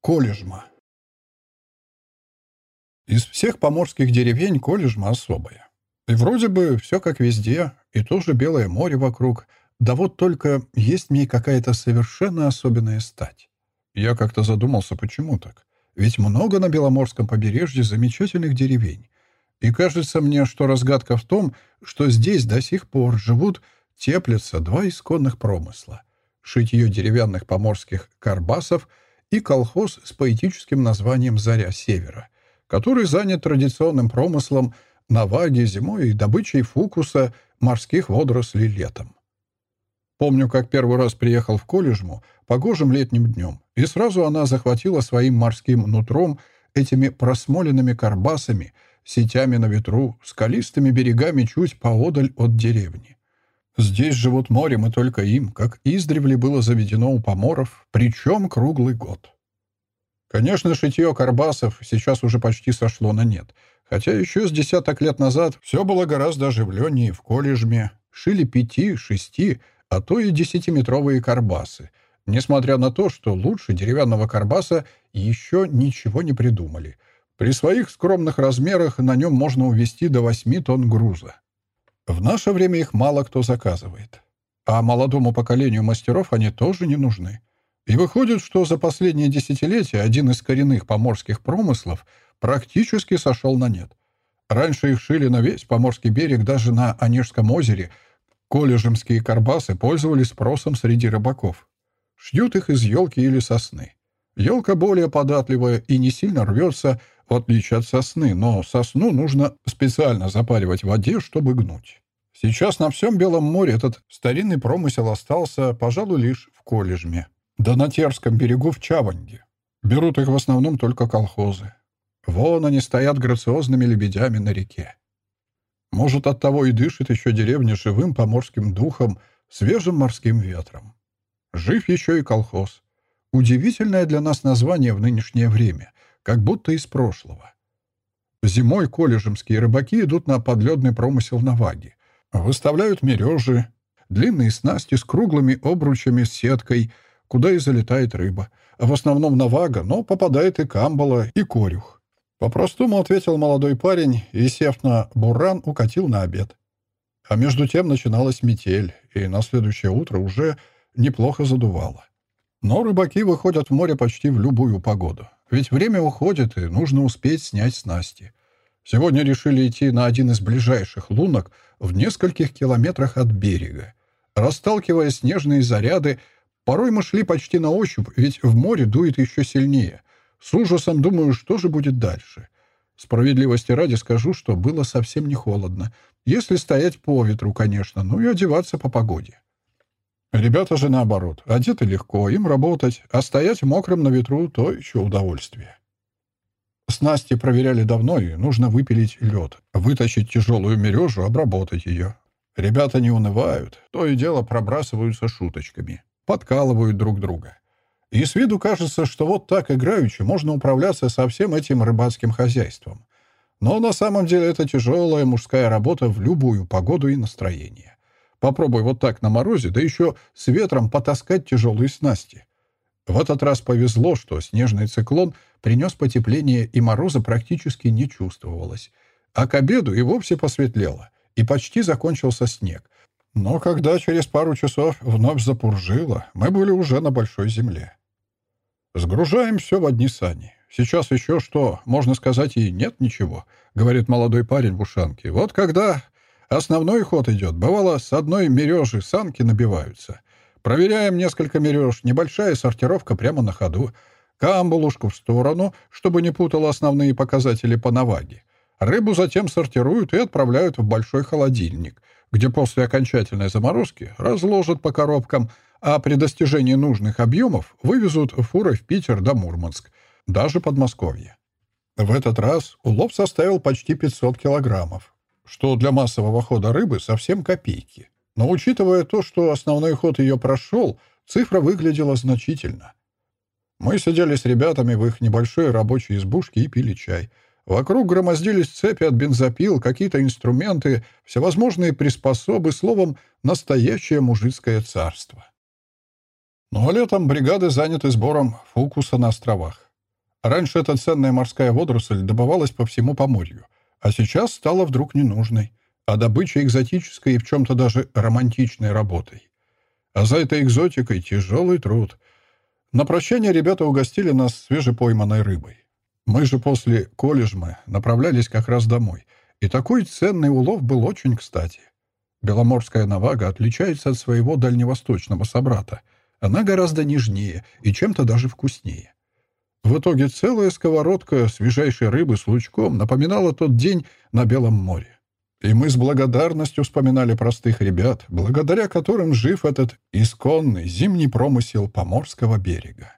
Колежма. Из всех поморских деревень Колежма особая. И вроде бы все как везде, и тоже Белое море вокруг, да вот только есть в ней какая-то совершенно особенная стать. Я как-то задумался, почему так. Ведь много на Беломорском побережье замечательных деревень. И кажется мне, что разгадка в том, что здесь до сих пор живут, теплятся два исконных промысла. Шитье деревянных поморских карбасов — и колхоз с поэтическим названием «Заря Севера», который занят традиционным промыслом наваги зимой и добычей фукуса морских водорослей летом. Помню, как первый раз приехал в Коллежму погожим летним днем, и сразу она захватила своим морским нутром этими просмоленными карбасами, сетями на ветру, скалистыми берегами чуть поодаль от деревни. Здесь живут морем, и только им, как издревле было заведено у поморов, причем круглый год. Конечно, шитье карбасов сейчас уже почти сошло на нет, хотя еще с десяток лет назад все было гораздо оживленнее в колледжме. Шили пяти, шести, а то и десятиметровые карбасы, несмотря на то, что лучше деревянного карбаса еще ничего не придумали. При своих скромных размерах на нем можно увезти до восьми тонн груза. В наше время их мало кто заказывает. А молодому поколению мастеров они тоже не нужны. И выходит, что за последние десятилетия один из коренных поморских промыслов практически сошел на нет. Раньше их шили на весь Поморский берег, даже на Онежском озере. Коллежемские карбасы пользовались спросом среди рыбаков. Шьют их из елки или сосны. Елка более податливая и не сильно рвется, в отличие от сосны, но сосну нужно специально запаривать в воде, чтобы гнуть. Сейчас на всем Белом море этот старинный промысел остался, пожалуй, лишь в Коллежме. Да на Терском берегу в Чаванге. Берут их в основном только колхозы. Вон они стоят грациозными лебедями на реке. Может, от того и дышит еще деревня живым поморским духом, свежим морским ветром. Жив еще и колхоз. Удивительное для нас название в нынешнее время, как будто из прошлого. Зимой колледжемские рыбаки идут на подледный промысел на ваге. Выставляют мережи, длинные снасти с круглыми обручами с сеткой, куда и залетает рыба. В основном на вага, но попадает и камбала, и корюх. По-простому ответил молодой парень и, сев на буран, укатил на обед. А между тем начиналась метель, и на следующее утро уже неплохо задувало. Но рыбаки выходят в море почти в любую погоду. Ведь время уходит, и нужно успеть снять снасти. Сегодня решили идти на один из ближайших лунок в нескольких километрах от берега. Расталкивая снежные заряды, порой мы шли почти на ощупь, ведь в море дует еще сильнее. С ужасом думаю, что же будет дальше. Справедливости ради скажу, что было совсем не холодно. Если стоять по ветру, конечно, ну и одеваться по погоде. Ребята же наоборот, одеты легко, им работать, а стоять мокрым на ветру — то еще удовольствие. Снасти проверяли давно, и нужно выпилить лед, вытащить тяжелую мережу, обработать ее. Ребята не унывают, то и дело пробрасываются шуточками, подкалывают друг друга. И с виду кажется, что вот так играючи можно управляться со всем этим рыбацким хозяйством. Но на самом деле это тяжелая мужская работа в любую погоду и настроение. Попробуй вот так на морозе, да еще с ветром потаскать тяжелые снасти. В этот раз повезло, что снежный циклон принес потепление, и мороза практически не чувствовалось. А к обеду и вовсе посветлело, и почти закончился снег. Но когда через пару часов вновь запуржило, мы были уже на большой земле. «Сгружаем все в одни сани. Сейчас еще что, можно сказать, и нет ничего», — говорит молодой парень в ушанке. «Вот когда Основной ход идет. Бывало, с одной мережи санки набиваются. Проверяем несколько мереж. Небольшая сортировка прямо на ходу. Камбулушку в сторону, чтобы не путало основные показатели по наваге. Рыбу затем сортируют и отправляют в большой холодильник, где после окончательной заморозки разложат по коробкам, а при достижении нужных объемов вывезут фурой в Питер до Мурманск, даже Подмосковье. В этот раз улов составил почти 500 килограммов что для массового хода рыбы совсем копейки. Но учитывая то, что основной ход ее прошел, цифра выглядела значительно. Мы сидели с ребятами в их небольшой рабочей избушке и пили чай. Вокруг громоздились цепи от бензопил, какие-то инструменты, всевозможные приспособы, словом, настоящее мужицкое царство. Ну а летом бригады заняты сбором фукуса на островах. Раньше эта ценная морская водоросль добывалась по всему Поморью, а сейчас стала вдруг ненужной, а добыча экзотической и в чем-то даже романтичной работой. А за этой экзотикой тяжелый труд. На прощание ребята угостили нас свежепойманной рыбой. Мы же после колледжма направлялись как раз домой, и такой ценный улов был очень кстати. Беломорская навага отличается от своего дальневосточного собрата. Она гораздо нежнее и чем-то даже вкуснее. В итоге целая сковородка свежайшей рыбы с лучком напоминала тот день на Белом море. И мы с благодарностью вспоминали простых ребят, благодаря которым жив этот исконный зимний промысел Поморского берега.